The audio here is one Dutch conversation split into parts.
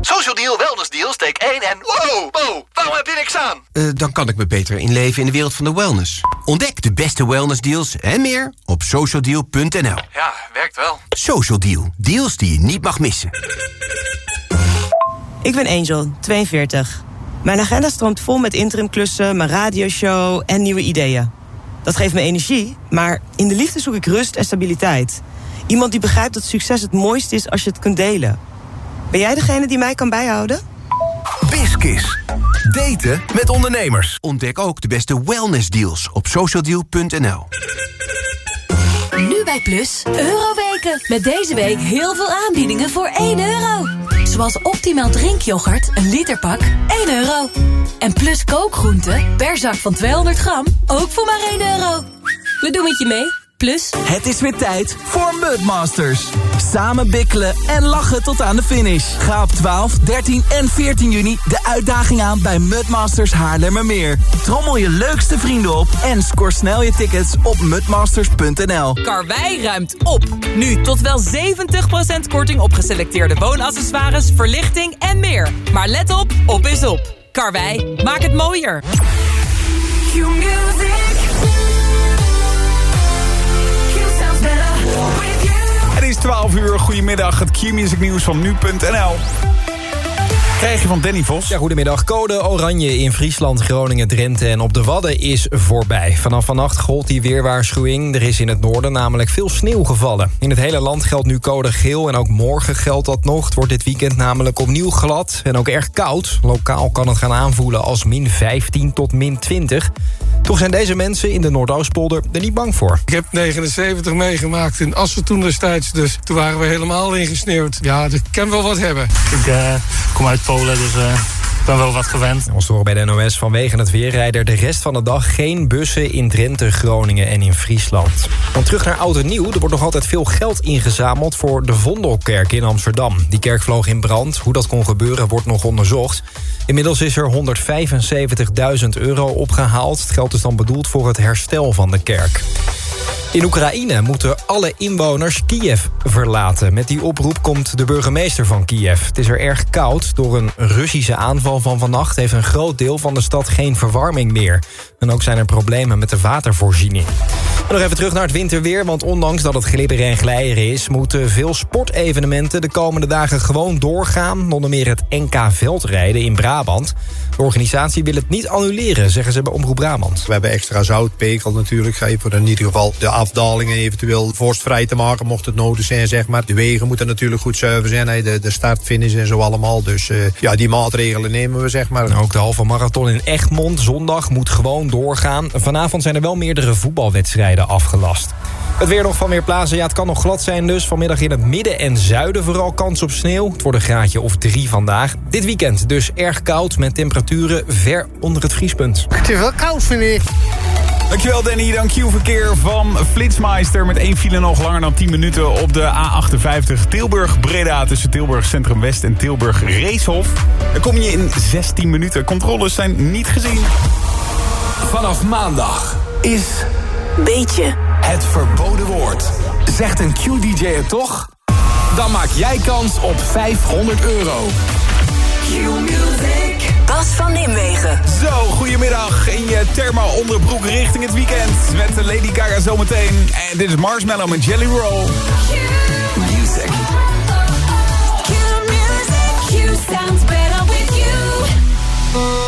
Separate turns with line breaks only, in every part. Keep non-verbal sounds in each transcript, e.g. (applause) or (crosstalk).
Social Deal, Wellness Deal, steek 1 en... Wow, wow, waarom heb je niks aan?
Uh, dan kan ik me beter inleven in de wereld van de wellness. Ontdek de beste wellness deals en meer op socialdeal.nl.
Ja, werkt wel.
Social Deal, deals die je niet mag missen.
Ik ben Angel, 42. Mijn agenda stroomt vol met interimklussen, mijn radioshow en nieuwe ideeën. Dat geeft me energie, maar in de liefde zoek ik rust en stabiliteit. Iemand die begrijpt dat succes het mooiste is als je het kunt delen. Ben jij degene die mij kan bijhouden?
Biskis. Daten met ondernemers.
Ontdek ook de beste wellness deals op socialdeal.nl.
Nu bij Plus, Euroweken. Met deze week heel veel aanbiedingen voor 1 euro. Zoals optimaal drinkyoghurt, een literpak, 1 euro. En Plus kookgroenten, per zak van 200 gram, ook voor maar 1 euro. We doen het je mee. Plus...
Het is weer tijd voor Mudmasters. Samen bikkelen en lachen tot aan de finish. Ga op 12, 13 en 14 juni de uitdaging aan bij Mudmasters Haarlemmermeer. Trommel je leukste vrienden op en score snel je tickets op mudmasters.nl.
Karwei ruimt op. Nu tot wel 70% korting op geselecteerde woonaccessoires, verlichting en meer. Maar let op, op is op. Karwei, maak het mooier.
Het 12 uur, goedemiddag, het Q-music nieuws van nu.nl. Krijg je van Danny Vos.
Ja, goedemiddag. Code oranje in Friesland, Groningen, Drenthe en op de Wadden is voorbij. Vanaf vannacht gold die weerwaarschuwing. Er is in het noorden namelijk veel sneeuw gevallen. In het hele land geldt nu code geel en ook morgen geldt dat nog. Het wordt dit weekend namelijk opnieuw glad en ook erg koud. Lokaal kan het gaan aanvoelen als min 15 tot min 20. Toch zijn deze mensen in de Noordoostpolder er niet bang voor.
Ik heb 79 meegemaakt in Assen toen destijds. Dus toen waren we helemaal ingesneeuwd. Ja, dat kan wel wat hebben.
Ik uh, kom uit Dus uh, ik ben wel wat gewend.
Ons horen bij de NOS vanwege het weer rijden de rest van de dag geen bussen in Drenthe, Groningen en in Friesland. Dan terug naar Oud en Nieuw. Er wordt nog altijd veel geld ingezameld voor de Vondelkerk in Amsterdam. Die kerk vloog in brand. Hoe dat kon gebeuren wordt nog onderzocht. Inmiddels is er 175.000 euro opgehaald. Het geld is dan bedoeld voor het herstel van de kerk. In Oekraïne moeten alle inwoners Kiev verlaten. Met die oproep komt de burgemeester van Kiev. Het is er erg koud. Door een Russische aanval van vannacht... heeft een groot deel van de stad geen verwarming meer. En ook zijn er problemen met de watervoorziening. Nog even terug naar het winterweer... want ondanks dat het glibberen en glijden is... moeten veel sportevenementen de komende dagen gewoon doorgaan. Onder meer het NK Veldrijden in Brabant. De organisatie wil het niet annuleren, zeggen ze bij Omroep Brabant.
We hebben extra zoutpekel natuurlijk. Geven in ieder geval de afdalingen eventueel vorstvrij te maken... mocht het nodig zijn, zeg maar. De wegen moeten natuurlijk goed zuiver zijn. De, de start, finish en zo allemaal. Dus uh, ja, die maatregelen nemen we, zeg maar.
Ook de halve marathon in Egmond zondag moet gewoon doorgaan. Vanavond zijn er wel meerdere voetbalwedstrijden afgelast. Het weer nog van meer plaatsen. Ja, het kan nog glad zijn dus. Vanmiddag in het midden en zuiden vooral kans op sneeuw. Het wordt een graadje of drie vandaag. Dit weekend dus erg koud met temperaturen ver onder het vriespunt.
Het is wel koud, vind ik.
Dankjewel Danny, dank je verkeer van Flitsmeister... met één file nog langer dan 10 minuten op de A58 Tilburg-Breda... tussen Tilburg Centrum West en Tilburg Reeshof. Dan kom je in 16 minuten. Controles zijn niet gezien.
Vanaf maandag is...
Beetje.
Het verboden woord. Zegt een Q-DJ het toch? Dan maak jij kans op 500 euro.
Q-music. Bas van Nimwegen.
Zo, goedemiddag in je thermo-onderbroek richting het weekend. Met Lady Gaga zometeen. En dit is Marshmallow met Jelly Roll.
Q-music. Q-music. Q sounds better with you.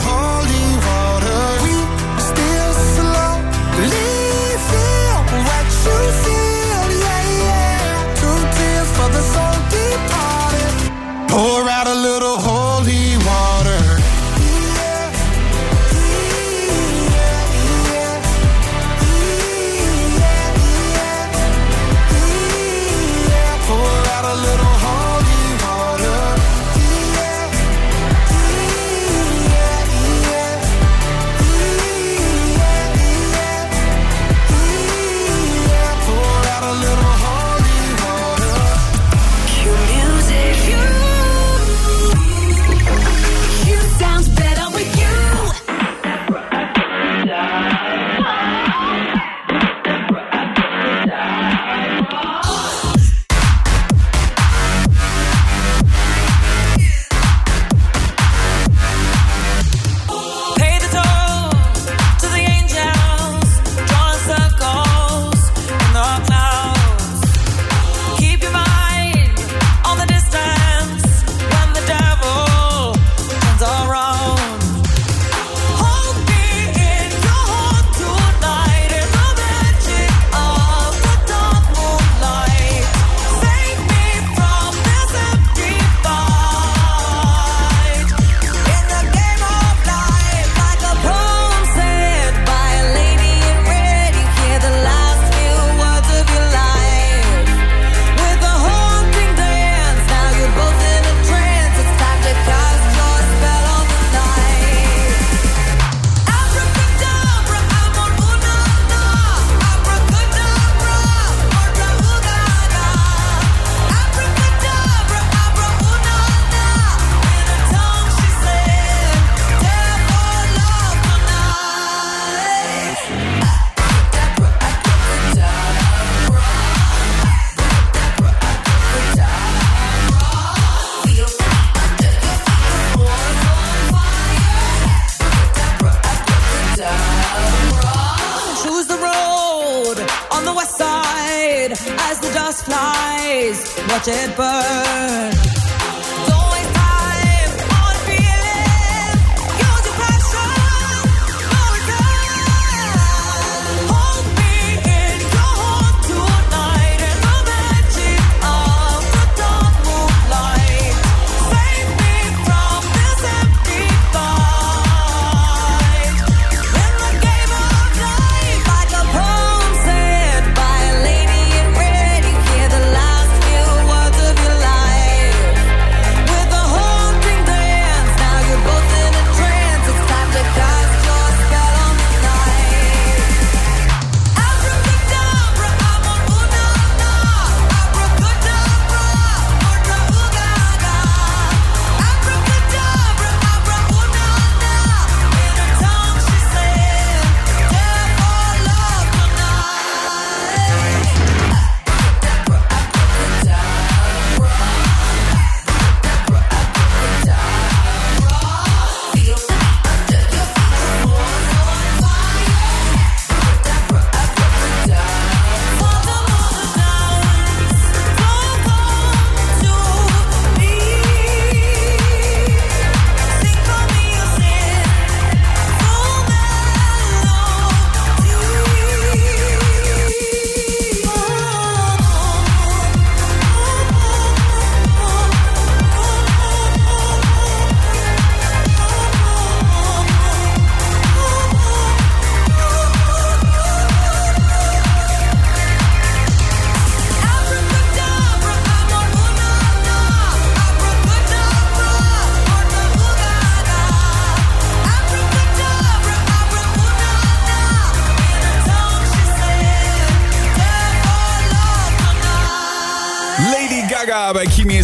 out
of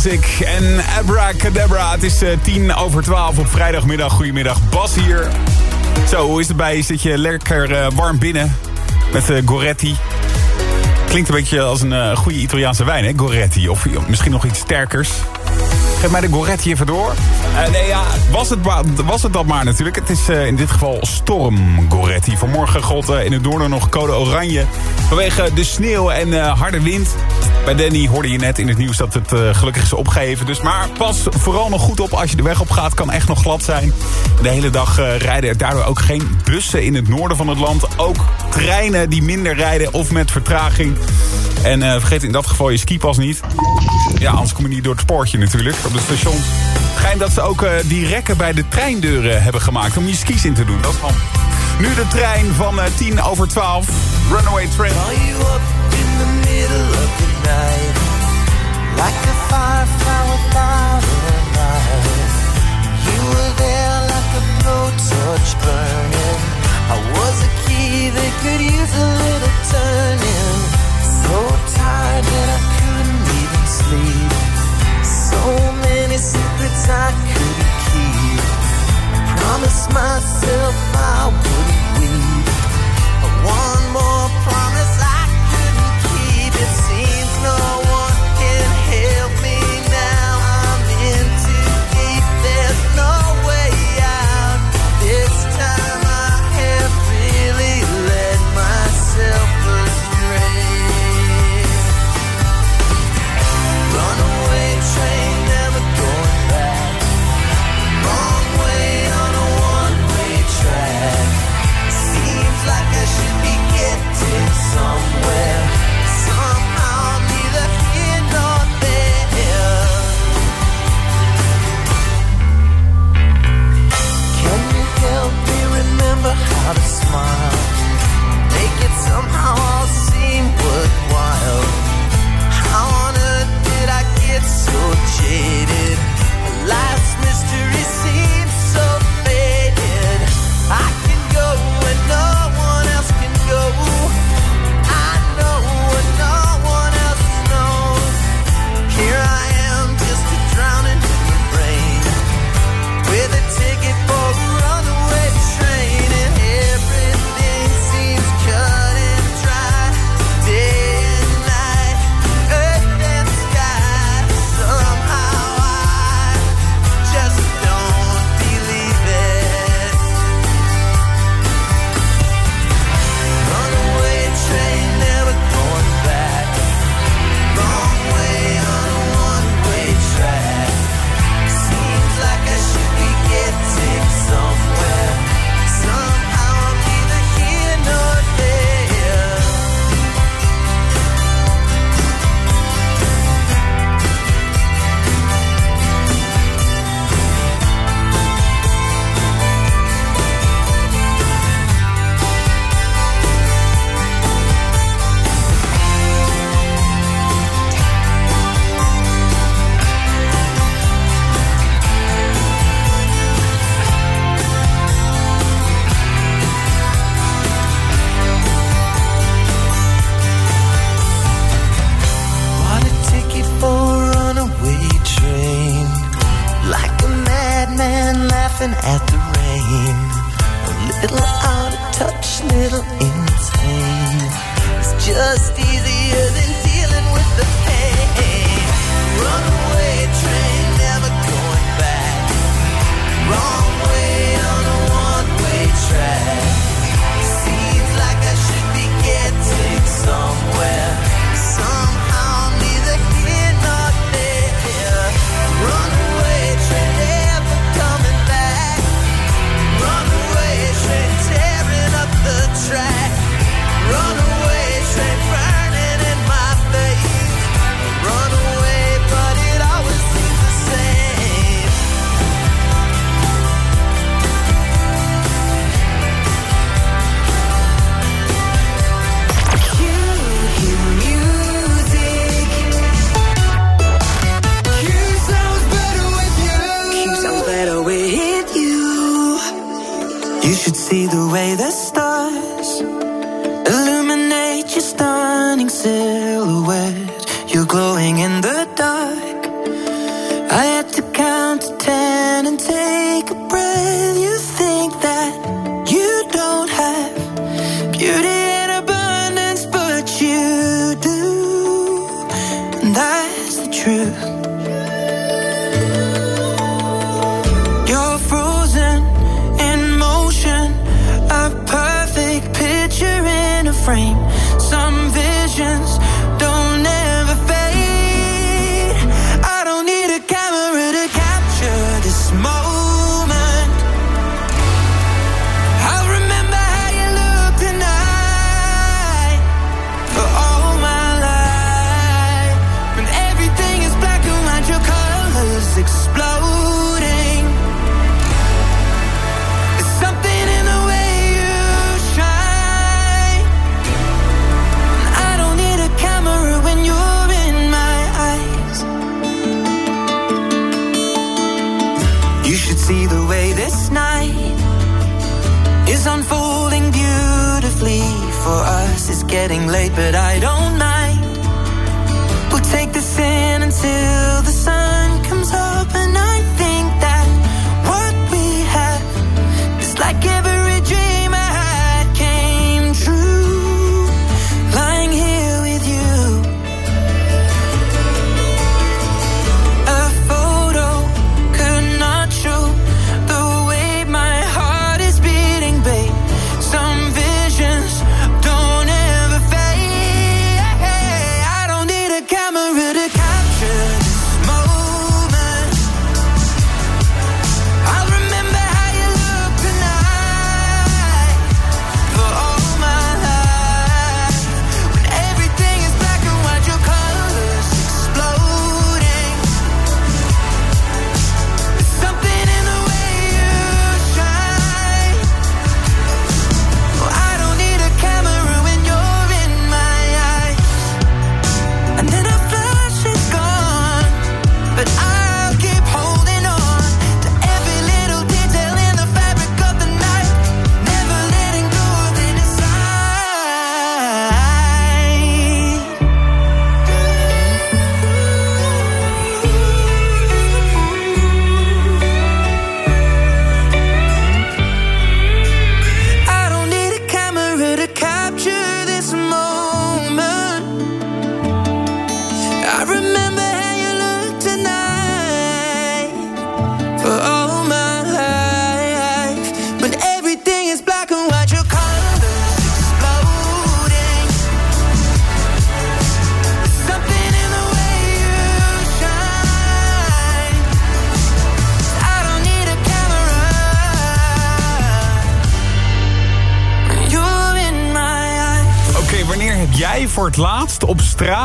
Music en Abracadabra. Het is eh, tien over twaalf op vrijdagmiddag. Goedemiddag, Bas hier. Zo, hoe is het bij? Zit je lekker eh, warm binnen met eh, Goretti? Klinkt een beetje als een goede Italiaanse wijn, hè? Goretti. Of misschien nog iets sterkers. Geef mij de Goretti even door. Nee, ja, was het, wa- was het dat maar natuurlijk. Het is in dit geval Storm Goretti. Vanmorgen gold in het noorden nog code oranje. Vanwege de sneeuw en harde wind. Bij Danny hoorde je net in het nieuws dat het eh, gelukkig is opgeheven. Dus maar pas vooral nog goed op als je de weg op gaat. Kan echt nog glad zijn. De hele dag eh, rijden er daardoor ook geen bussen in het noorden van het land. Ook treinen die minder rijden of met vertraging. En eh, vergeet in dat geval je skipas niet. Ja, anders kom je niet door het spoortje natuurlijk. Op de stations. Schijnt dat ze ook die rekken bij de treindeuren hebben gemaakt om je skis in te doen. Dat is. Nu de trein van eh, 10 over 12. Runaway Train.
Like a firefly without a light. You were there like a burning. I was a key that could use a little turning. So tired that I couldn't even sleep. So many secrets I couldn't keep. I promised myself I wouldn't get some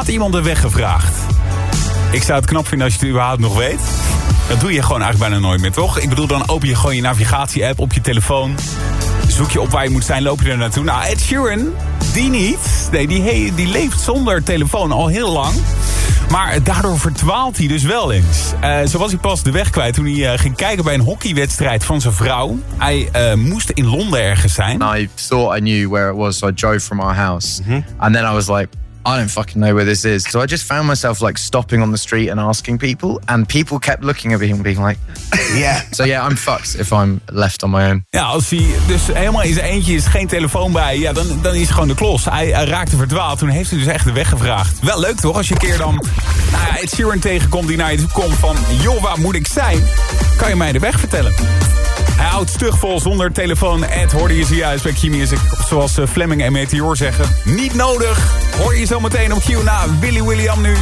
iemand de weg gevraagd? Ik zou het knap vinden als je het überhaupt nog weet. Dat doe je gewoon eigenlijk bijna nooit meer, toch? Ik bedoel, dan open je gewoon je navigatie-app op je telefoon. Zoek je op waar je moet zijn, loop je er naartoe. Nou, Ed Sheeran, die niet. Nee, die, die leeft zonder telefoon al heel lang. Maar daardoor verdwaalt hij dus wel eens. Eh, zo was hij pas de weg kwijt toen hij eh, ging kijken bij een hockeywedstrijd van zijn vrouw. Hij eh, moest in Londen ergens zijn.
I thought I knew where it was, so I drove from our house. And then I was like, I don't fucking know where this is. So I just found myself like stopping on the street and asking people. And people kept looking at me and being like, (laughs) yeah. so yeah, I'm fucked if I'm left on my own.
Ja, als hij dus helemaal in zijn eentje is, geen telefoon bij, ja, dan, dan is hij gewoon de klos. Hij, hij raakte verdwaald, toen heeft hij dus echt de weg gevraagd. Wel leuk toch, als je een keer dan nou ja, Ed Sheeran tegenkomt die naar je toe komt van... joh, waar moet ik zijn? Kan je mij de weg vertellen? Hij houdt stug vol zonder telefoon. Ed hoorde je zojuist bij Q-Music. Zoals eh, Fleming en Meteor zeggen. Niet nodig. Hoor je zo meteen op Q na Willy William nu.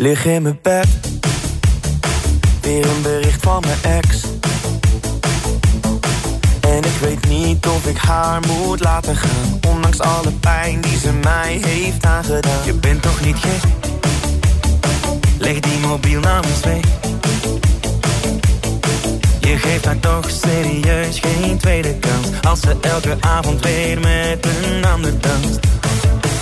Lig in mijn bed. Weer een bericht van mijn ex. En ik weet niet of ik haar moet laten gaan. Ondanks alle pijn die ze mij heeft aangedaan. Je bent toch niet gek? Leg die mobiel namens mee. Je geeft haar toch serieus geen tweede kans. Als ze elke avond weer met een ander danst.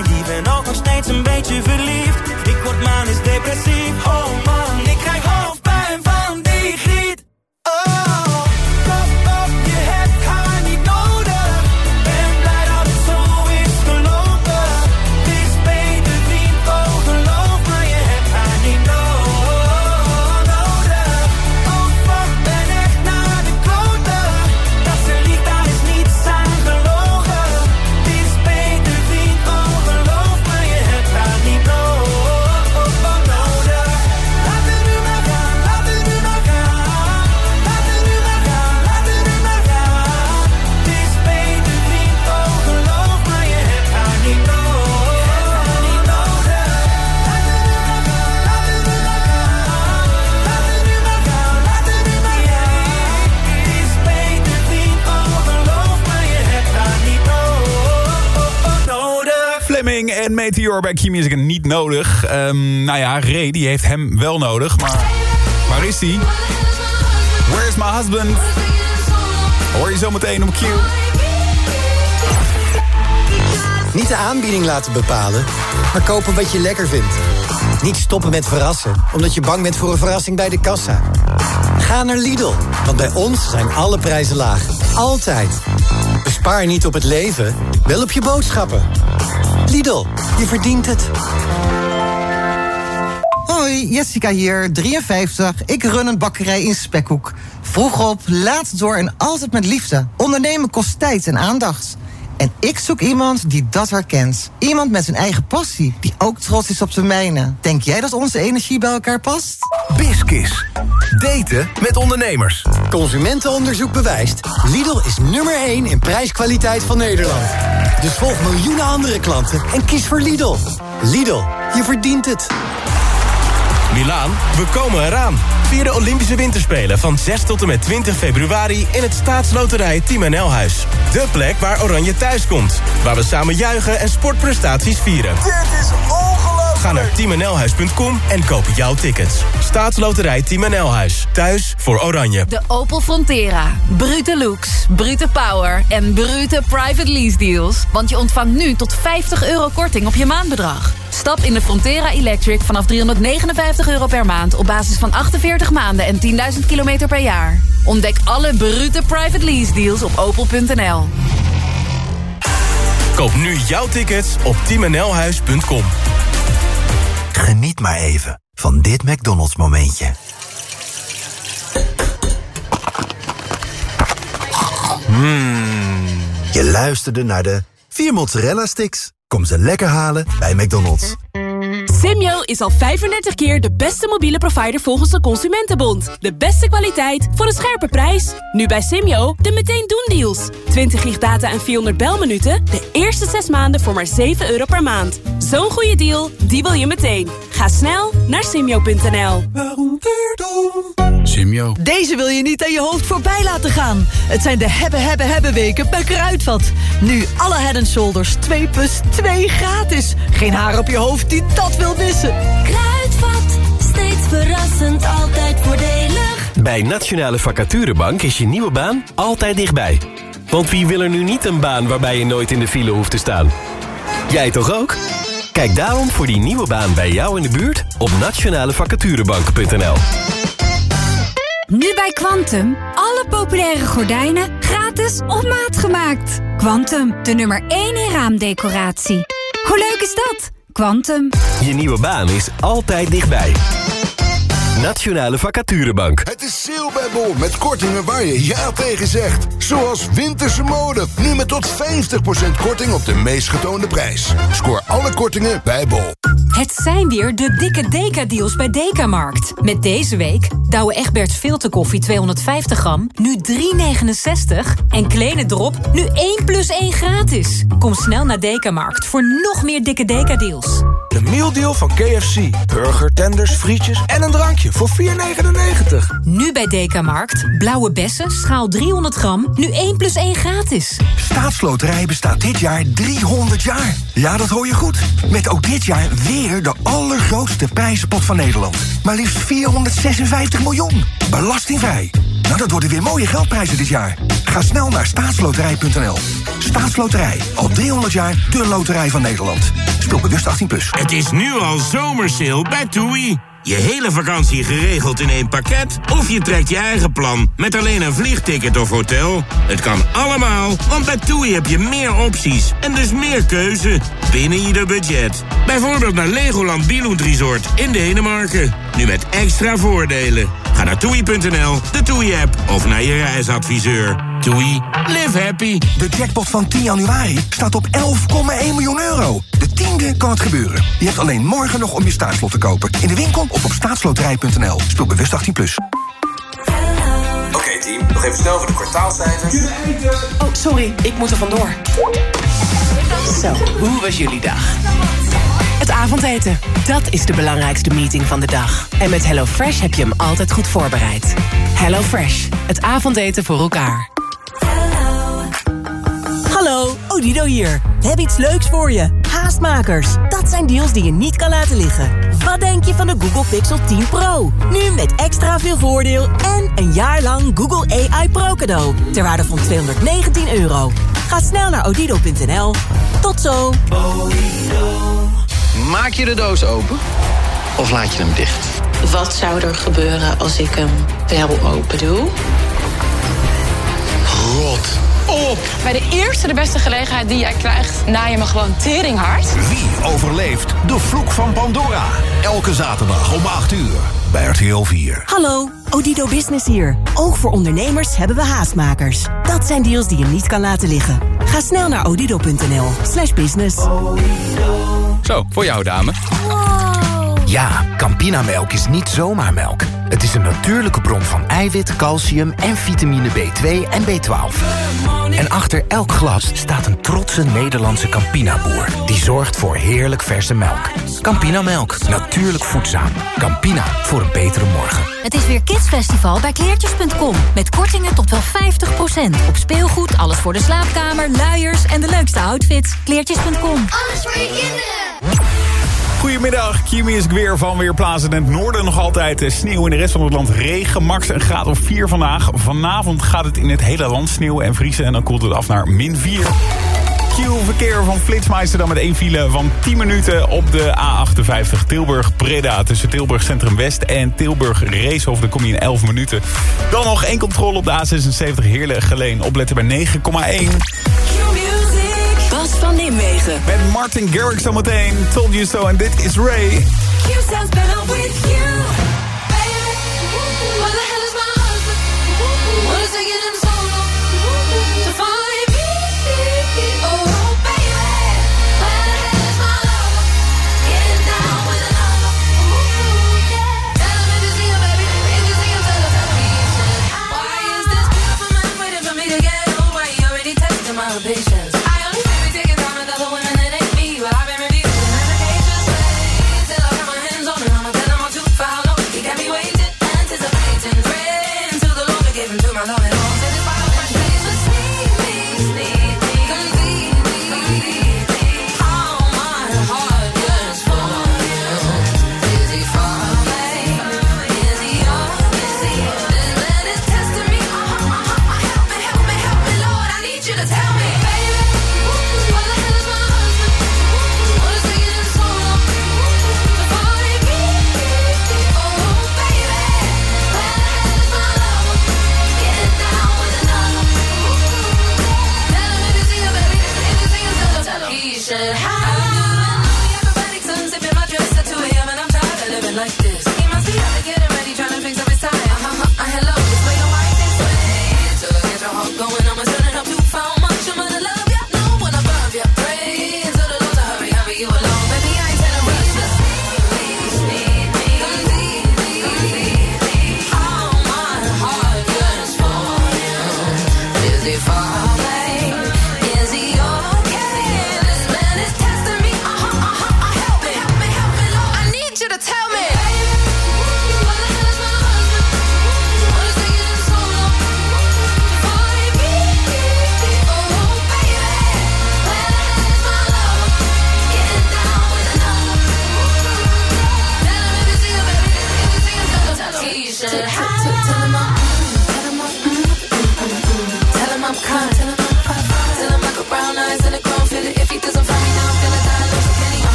Jij bent te naïef en ook nog steeds een beetje verliefd. Ik word manisch depressief. Oh man,
Meteor bij Key Music niet nodig. Ehm, nou ja, Ray die heeft hem wel nodig, maar waar is hij? Where's my husband? Hoor je zo meteen op Q.
Niet de aanbieding laten bepalen, maar kopen wat je lekker vindt. Niet stoppen met verrassen, omdat je bang bent voor een verrassing bij de kassa. Ga naar Lidl, want bij ons zijn alle prijzen laag. Altijd. Bespaar niet op het leven, wel op je boodschappen. Lidl, je verdient het.
Hoi, Jessica hier, 53. Ik run een bakkerij in Spekhoek. Vroeg op, laat door en altijd met liefde. Ondernemen kost tijd en aandacht. En ik zoek iemand die dat herkent. Iemand met zijn eigen passie, die ook trots is op zijn mijne. Denk jij dat onze energie bij elkaar past?
Biskis. Daten met ondernemers.
Consumentenonderzoek bewijst. Lidl is nummer 1 in prijskwaliteit van Nederland. Dus volg miljoenen andere klanten en kies voor Lidl. Lidl, je verdient het.
Milaan, we komen eraan. Vier de Olympische Winterspelen van 6 tot en met 20 februari... in het staatsloterij Team NL Huis. De plek waar Oranje thuis komt. Waar we samen juichen en sportprestaties vieren.
Dit is!
Ga naar teamnlhuis.com en koop jouw tickets. Staatsloterij Team NL Huis. Thuis voor Oranje.
De Opel Frontera. Brute looks, brute power en brute private lease deals. Want je ontvangt nu tot 50 euro korting op je maandbedrag. Stap in de Frontera Electric vanaf 359 euro per maand... op basis van 48 maanden en 10.000 kilometer per jaar. Ontdek alle brute private lease deals op opel.nl.
Koop nu jouw tickets op teamnlhuis.com.
Geniet maar even van dit McDonald's momentje. Mmm. Je luisterde naar de vier mozzarella sticks. Kom ze lekker halen bij McDonald's.
Simyo is al 35 keer de beste mobiele provider volgens de Consumentenbond. De beste kwaliteit voor een scherpe prijs. Nu bij Simyo de meteen doen deals. 20 gig data en 400 belminuten. De eerste 6 maanden voor maar 7 euro per maand. Zo'n goede deal, die wil je meteen. Ga snel naar simyo.nl.
Simio. Deze wil je niet aan je hoofd voorbij laten gaan. Het zijn de hebben, hebben, hebben weken bij Kruidvat. Nu alle Head Shoulders 2 plus 2 gratis. Geen haar op je hoofd die dat wil missen.
Kruidvat, steeds verrassend, altijd voordelig.
Bij Nationale Vacaturebank is je nieuwe baan altijd dichtbij. Want wie wil er nu niet een baan waarbij je nooit in de file hoeft te staan? Jij toch ook? Kijk daarom voor die nieuwe baan bij jou in de buurt op nationalevacaturebank.nl.
Nu bij Quantum. Alle populaire gordijnen gratis op maat gemaakt. Quantum, de nummer 1 in raamdecoratie. Hoe leuk is dat? Quantum.
Je nieuwe baan is altijd dichtbij. Nationale Vacaturebank.
Het is bij Bol met kortingen waar je ja tegen zegt. Zoals winterse mode. Nu met tot 50% korting op de meest getoonde prijs. Scoor alle kortingen bij Bol.
Het zijn weer de dikke Deka-deals bij Dekamarkt. Met deze week Douwe Egberts filterkoffie 250 gram, nu 3,69. En Kleine Drop, nu 1 plus 1 gratis. Kom snel naar Dekamarkt voor nog meer dikke Deka-deals.
De mealdeal van KFC. Burger, tenders, frietjes en een drankje voor 4,99.
Nu bij Dekamarkt. Blauwe bessen, schaal 300 gram, nu 1 plus 1 gratis.
Staatsloterij bestaat dit jaar 300 jaar. Ja, dat hoor je goed. Met ook dit jaar weer de allergrootste prijzenpot van Nederland. Maar liefst 456 miljoen. Belastingvrij. Nou, dat worden weer mooie geldprijzen dit jaar. Ga snel naar staatsloterij.nl. Staatsloterij. Al 300 jaar de loterij van Nederland. Speel bewust 18+. Plus.
Het is nu al zomersale bij TUI. Je hele vakantie geregeld in één pakket? Of je trekt je eigen plan met alleen een vliegticket of hotel? Het kan allemaal, want bij TUI heb je meer opties en dus meer keuze binnen ieder budget. Bijvoorbeeld naar Legoland Billund Resort in Denemarken. Nu met extra voordelen. Ga naar toei.nl, de TUI-app of naar je reisadviseur. TUI, live happy.
De jackpot van 10 januari staat op 11,1 miljoen euro. De tiende kan het gebeuren. Je hebt alleen morgen nog om je staatslot te kopen. In de winkel of op staatsloterij.nl. Speel bewust 18+. Plus.
Oké team, nog even snel voor de kwartaalcijfers.
Oh, sorry, ik moet er vandoor. Zo, hoe was jullie dag? Het avondeten, dat is de belangrijkste meeting van de dag. En met HelloFresh heb je hem altijd goed voorbereid. HelloFresh, het avondeten voor elkaar.
Odido hier. We hebben iets leuks voor je. Haastmakers. Dat zijn deals die je niet kan laten liggen. Wat denk je van de Google Pixel 10 Pro? Nu met extra veel voordeel en een jaar lang Google AI Pro cadeau. Ter waarde van 219 euro. Ga snel naar odido.nl. Tot zo.
Maak je de doos open of laat je hem dicht?
Wat zou er gebeuren als ik hem wel open doe?
Rot op!
Bij de eerste de beste gelegenheid die jij krijgt, na je me gewoon teringhard.
Wie overleeft de vloek van Pandora? Elke zaterdag om 8 uur bij RTL 4.
Hallo, Odido Business hier. Ook voor ondernemers hebben we haastmakers. Dat zijn deals die je niet kan laten liggen. Ga snel naar odido.nl slash business.
Zo, voor jou dame.
Ja, Campinamelk is niet zomaar melk. Het is een natuurlijke bron van eiwit, calcium en vitamine B2 en B12. En achter elk glas staat een trotse Nederlandse Campina-boer... die zorgt voor heerlijk verse melk. Campinamelk, natuurlijk voedzaam. Campina, voor een betere morgen.
Het is weer Kidsfestival bij kleertjes.com. Met kortingen tot wel 50%. Op speelgoed, alles voor de slaapkamer, luiers en de leukste outfits. Kleertjes.com.
Alles voor je kinderen.
Goedemiddag, Kimi is weer van Weerplaatsen in het noorden nog altijd eh, sneeuw. In de rest van het land regen, max een graad of 4 vandaag. Vanavond gaat het in het hele land sneeuwen en vriezen en dan koelt het af naar min 4. Q-verkeer van Flitsmeister dan met één file van 10 minuten op de A58 Tilburg-Breda. Tussen Tilburg Centrum West en Tilburg Reeshof. Dan kom je in 11 minuten. Dan nog één controle op de A76 Heerlen Geleen. Opletten bij 9,1.
Bas van Nimwegen.
Met Martin Garrix zometeen. Told You So en dit is Ray.
You sounds better with you.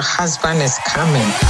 Husband is coming.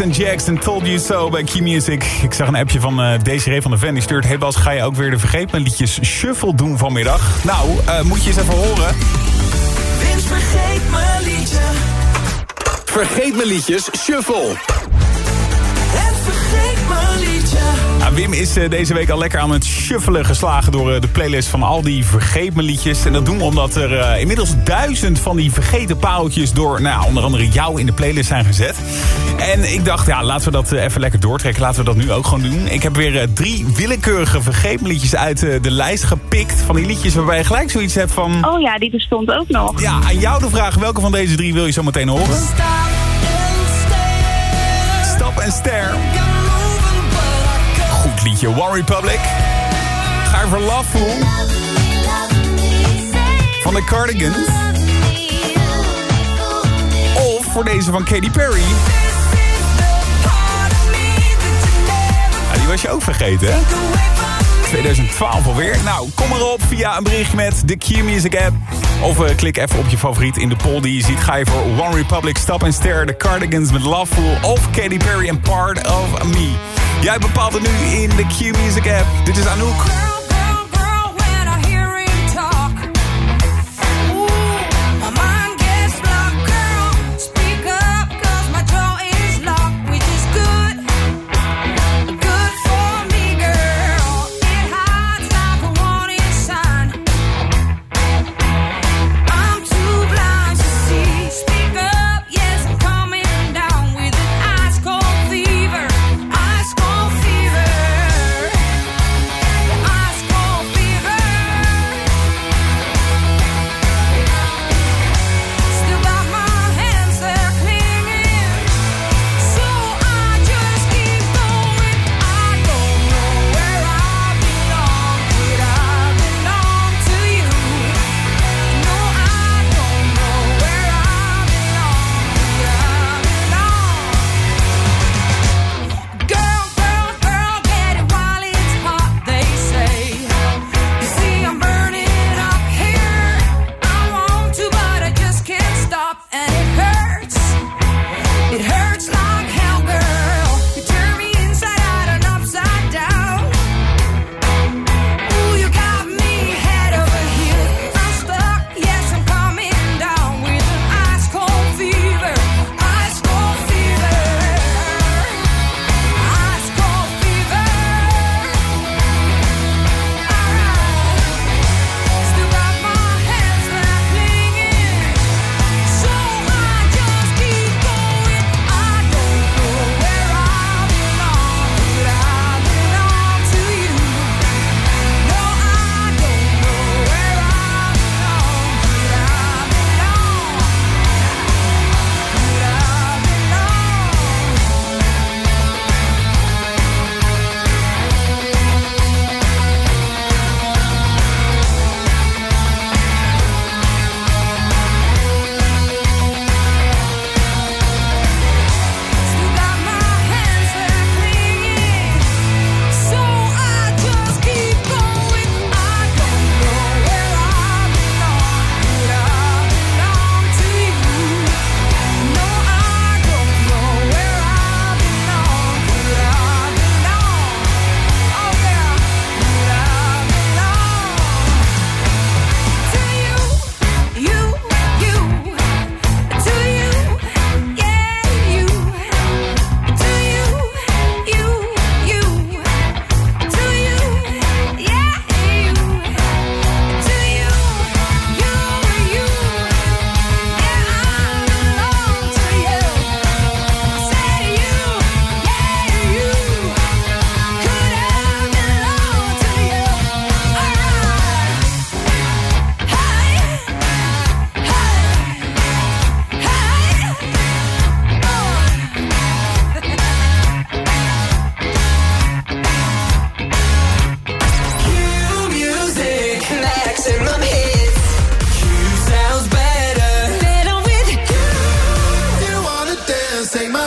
En Jackson Told You So bij Q-Music. Ik zag een appje van eh Desiree van de Ven. Die stuurt, hey Bas, ga je ook weer de Vergeet Me liedjes shuffle doen vanmiddag? Nou, eh, moet je eens even horen.
Wins vergeet me liedje.
Vergeet me liedjes, shuffle.
Het vergeet me liedje.
Nou, Wim is eh, deze week al lekker aan het shuffelen geslagen door de playlist van al die vergeet me liedjes. En dat doen we omdat er eh, inmiddels duizend van die vergeten paaltjes door nou, onder andere jou in de playlist zijn gezet. En ik dacht, ja, laten we dat eh, even lekker doortrekken. Laten we dat nu ook gewoon doen. Ik heb weer eh, drie willekeurige vergeet me liedjes uit eh, de lijst gepikt. Van die liedjes waarbij je gelijk zoiets hebt van...
Oh ja, die bestond ook nog.
Ja, aan jou de vraag, welke van deze drie wil je zo meteen horen? Stop en Stare. Goed liedje, One Republic. Ga voor Loveful. Van de Cardigans. Of voor deze van Katy Perry. Die was je ook vergeten, hè? 2012 alweer. Nou, kom erop via een bericht met de Q-Music app. Of eh, klik even op je favoriet in de poll die je ziet. Ga je voor One Republic, Stop and Stare, The Cardigans met Loveful... of Katy Perry and Part of Me. Jij bepaalt het nu in de Q-Music app. Dit is Anouk.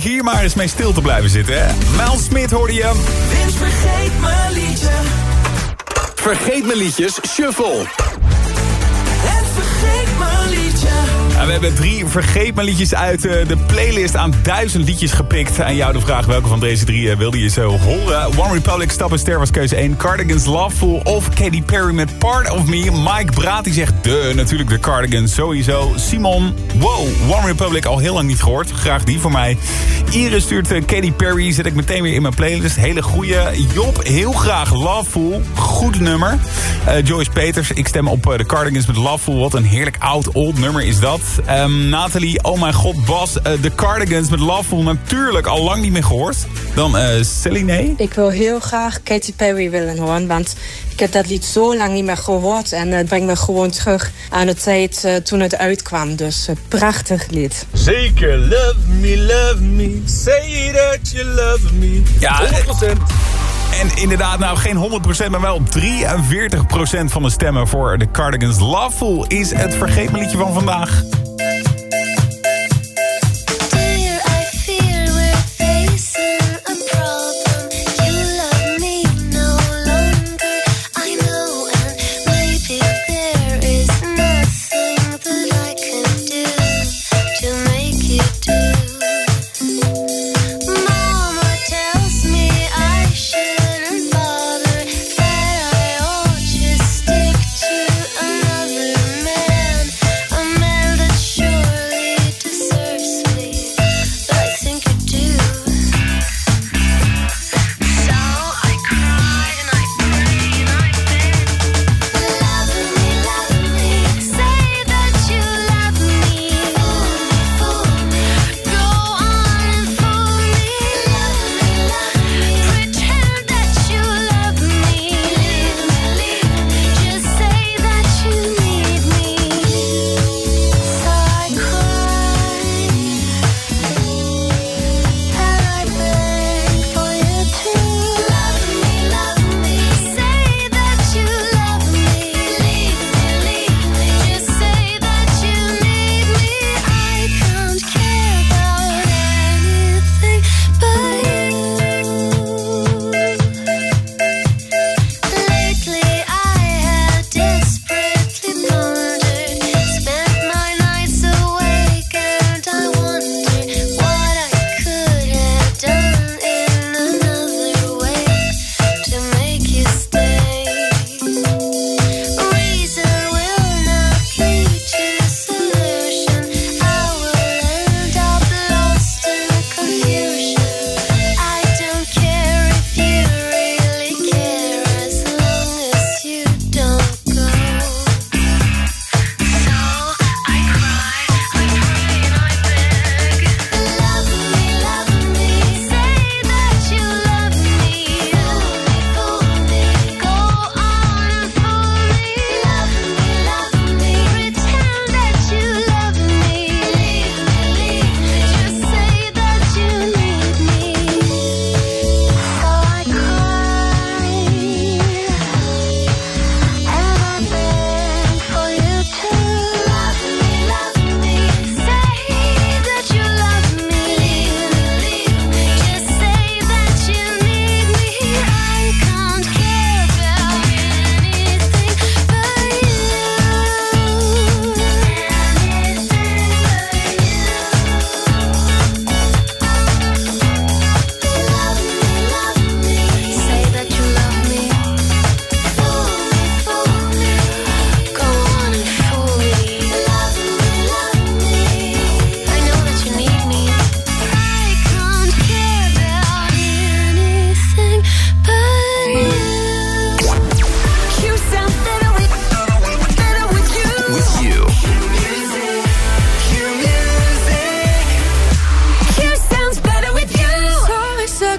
Hier maar eens mee stil te blijven zitten, hè. Mel Smit hoorde je.
Vince vergeet mijn liedje.
Vergeet mijn liedjes, shuffle.
We hebben drie vergeet me liedjes uit eh, de playlist aan duizend liedjes gepikt. Aan jou de vraag welke van deze drie eh, wilde je zo horen. One Republic, Stap Ster was keuze 1. Cardigans, Loveful of Katy Perry met Part of Me. Mike Braat die zegt de, natuurlijk de Cardigans sowieso. Simon, wow, One Republic al heel lang niet gehoord. Graag die voor mij. Iris stuurt eh, Katy Perry, zet ik meteen weer in mijn playlist. Hele goeie. Job, heel graag Loveful. Goed nummer. Eh, Joyce Peters, ik stem op eh, de Cardigans met Loveful. Wat een heerlijk oud, old nummer is dat. Ehm, Nathalie, oh mijn god, Bas, eh, de Cardigans met Loveful. Natuurlijk al lang niet meer gehoord. Dan eh Celine.
Ik wil heel graag Katy Perry willen horen, want ik heb dat lied zo lang niet meer gehoord. En het brengt me gewoon terug aan de tijd eh, toen het uitkwam. Dus eh, prachtig lied.
Zeker, love me, love me. Say that you love me.
Ja,
100%.
En inderdaad, nou geen 100%, maar wel 43% van de stemmen voor de Cardigans. Loveful is het vergeet me liedje van vandaag.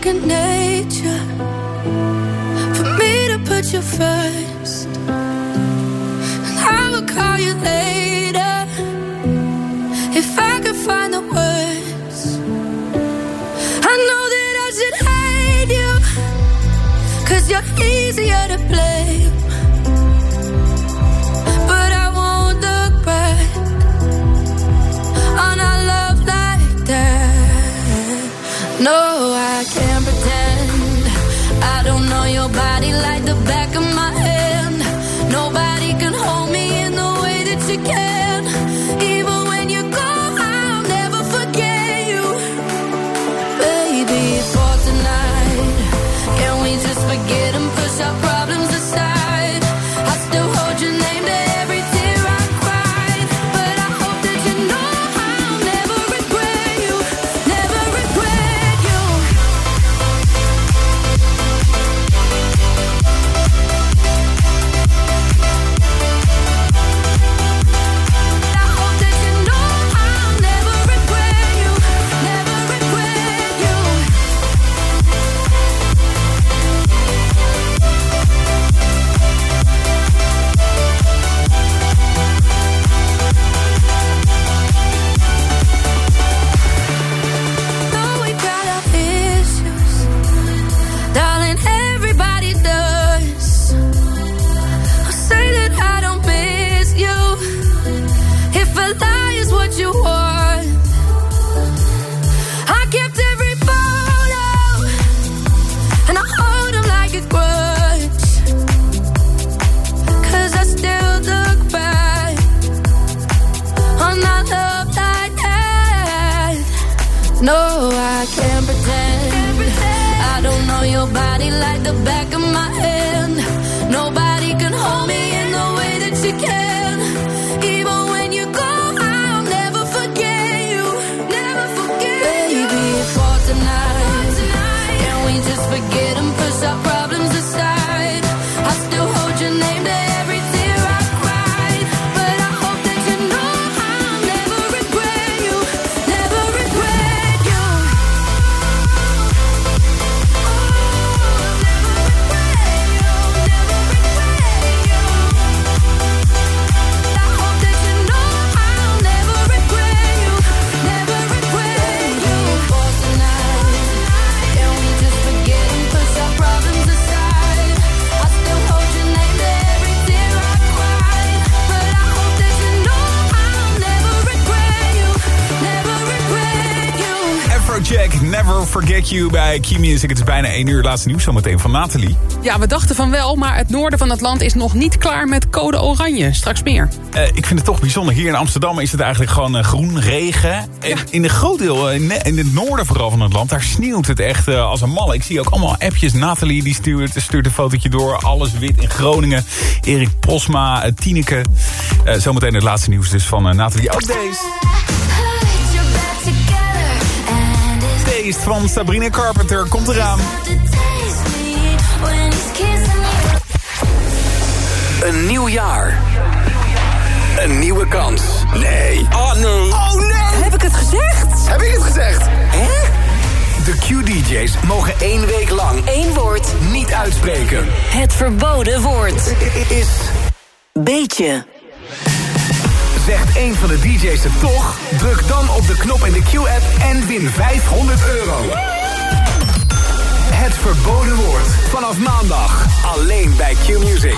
second nature for me to put
you first. And I will call you later if I could find the words. I know that I should hate you, cause you're easier to play. No, I can't pretend. I don't know your body like the back of my hand. Forget You
bij Key Music. Het is bijna 1 uur, laatste nieuws zometeen van Nathalie.
Ja, we dachten van wel, maar het noorden van het land is nog niet klaar met code oranje. Straks meer.
Eh, ik vind het toch bijzonder. Hier in Amsterdam is het eigenlijk gewoon eh, groen, regen. En in een groot deel, eh, in het noorden vooral van het land, daar sneeuwt het echt als een malle. Ik zie ook allemaal appjes. Nathalie die stuurt, stuurt een fotootje door. Alles wit in Groningen. Erik Posma, Tineke. Zometeen het laatste nieuws dus van Nathalie. Ook deze. Taste van Sabrina Carpenter komt eraan.
Een nieuw jaar. Een nieuwe kans. Nee. Oh nee. Oh nee.
Heb ik het gezegd?
Heb ik het gezegd? Hè? De Q-DJ's mogen één week lang
Eén woord.
niet uitspreken.
Het verboden woord.
Is
Beetje.
Zegt één van de DJ's het toch? Druk dan op de knop in de Q-app en win 500 euro. Het verboden woord. Vanaf maandag. Alleen bij Q-Music.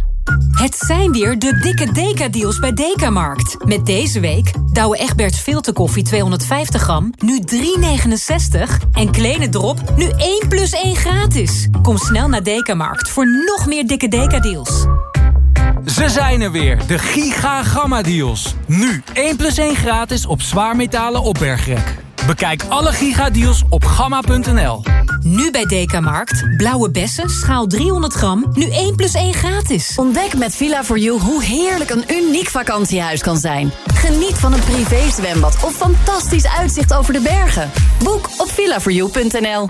Het zijn weer de dikke Deka-deals bij Dekamarkt. Met deze week Douwe Egberts filterkoffie 250 gram, nu 3,69. En Kleine Drop, nu 1 plus 1 gratis. Kom snel naar Dekamarkt voor nog meer dikke Deka-deals.
Ze zijn er weer, de Giga Gamma Deals. Nu 1 plus 1 gratis op zwaarmetalen opbergrek. Bekijk alle Giga Deals op gamma.nl.
Nu bij Dekamarkt, blauwe bessen, schaal 300 gram, nu 1 plus 1 gratis.
Ontdek met Villa4You hoe heerlijk een uniek vakantiehuis kan zijn. Geniet van een privézwembad of fantastisch uitzicht over de bergen. Boek op villa4you.nl.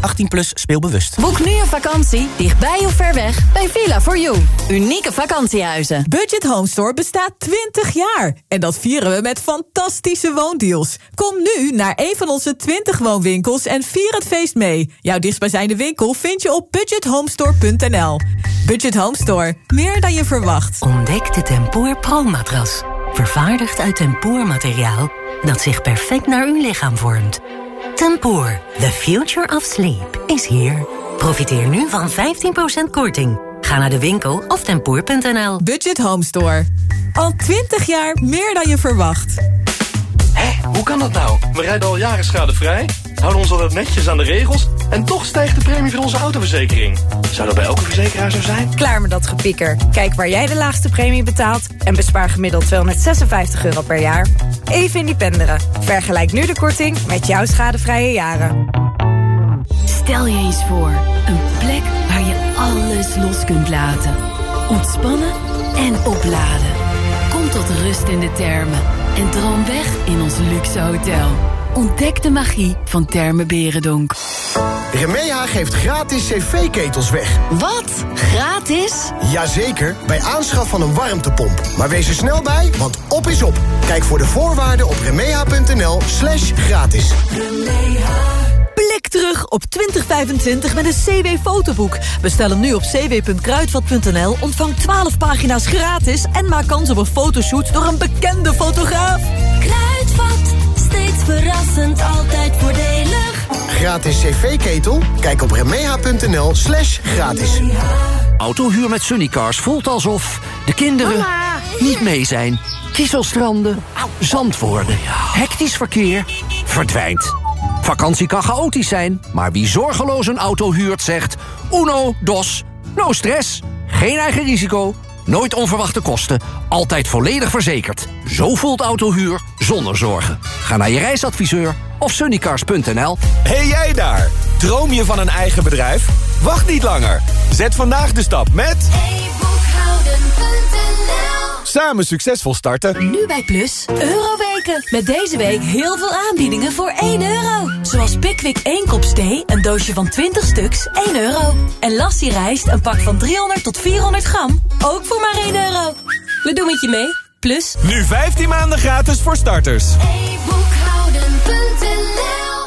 18 plus speelbewust.
Boek nu een vakantie, dichtbij of ver weg, bij Villa4You. Unieke vakantiehuizen.
Budget Home Store bestaat 20 jaar. En dat vieren we met fantastische woondeals. Kom nu naar een van onze 20 woonwinkels en vier het feest mee. Jouw dichtstbijzijnde winkel vind je op budgethomestore.nl. Budget Home Store. Meer dan je verwacht.
Ontdek de Tempoor Pro-matras. Vervaardigd uit tempoormateriaal dat zich perfect naar uw lichaam vormt. Tempoor, the future of sleep, is here. Profiteer nu van 15% korting. Ga naar de winkel of tempoor.nl.
Budget Home Store. Al 20 jaar meer dan je verwacht.
Hé, hoe kan dat nou? We rijden al jaren schadevrij, houden ons altijd netjes aan de regels... en toch stijgt de premie van onze autoverzekering. Zou dat bij elke verzekeraar zo zijn?
Klaar met dat gepieker. Kijk waar jij de laagste premie betaalt... en bespaar gemiddeld 256 euro per jaar. Even independeren. Vergelijk nu de korting met jouw schadevrije jaren.
Stel je eens voor, een plek waar je alles los kunt laten. Ontspannen en opladen. Kom tot rust in de termen en droom weg in ons luxe hotel. Ontdek de magie van Termen Berendonk.
Remeha geeft gratis cv-ketels weg.
Wat? Gratis?
Jazeker, bij aanschaf van een warmtepomp. Maar wees er snel bij, want op is op. Kijk voor de voorwaarden op remeha.nl slash gratis.
Blik terug op 2025 met een CW-fotoboek. Bestel hem nu op cw.kruidvat.nl, ontvang 12 pagina's gratis... en maak kans op een fotoshoot door een bekende fotograaf.
Kruidvat, verrassend, altijd voordelig.
Gratis cv-ketel? Kijk op remeha.nl slash gratis.
Autohuur met Sunnycars voelt alsof de kinderen niet mee zijn. Kieselstranden, zand worden, hectisch verkeer, verdwijnt. Vakantie kan chaotisch zijn, maar wie zorgeloos een auto huurt zegt... uno, dos, no stress, geen eigen risico, nooit onverwachte kosten... altijd volledig verzekerd. Zo voelt autohuur zonder zorgen. Ga naar je reisadviseur of sunnycars.nl.
Hey jij daar! Droom je van een eigen bedrijf? Wacht niet langer. Zet vandaag de stap met... Samen succesvol starten.
Nu bij Plus, Euroweken. Met deze week heel veel aanbiedingen voor 1 euro. Zoals Pickwick 1 kop thee, een doosje van 20 stuks, 1 euro. En Lassie rijst, een pak van 300 tot 400 gram, ook voor maar 1 euro. We doen het je mee, Plus.
Nu 15 maanden gratis voor starters.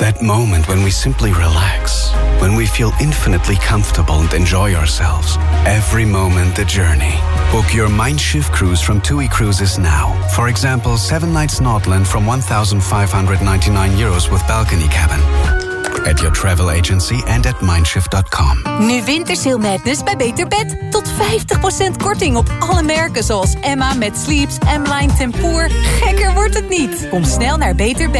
That moment when we simply relax, when we feel infinitely comfortable and enjoy ourselves. Every moment the journey. Book your Mindshift cruise from TUI Cruises now. For example, 7 nights Nordland from 1,599 euros with balcony cabin. At your travel agency and at mindshift.com.
Nu Wintersale Madness bij Beter Bed. Tot 50% korting op alle merken zoals Emma met Sleeps, M-Line Tempoor. Gekker wordt het niet. Kom snel naar Beter Bed.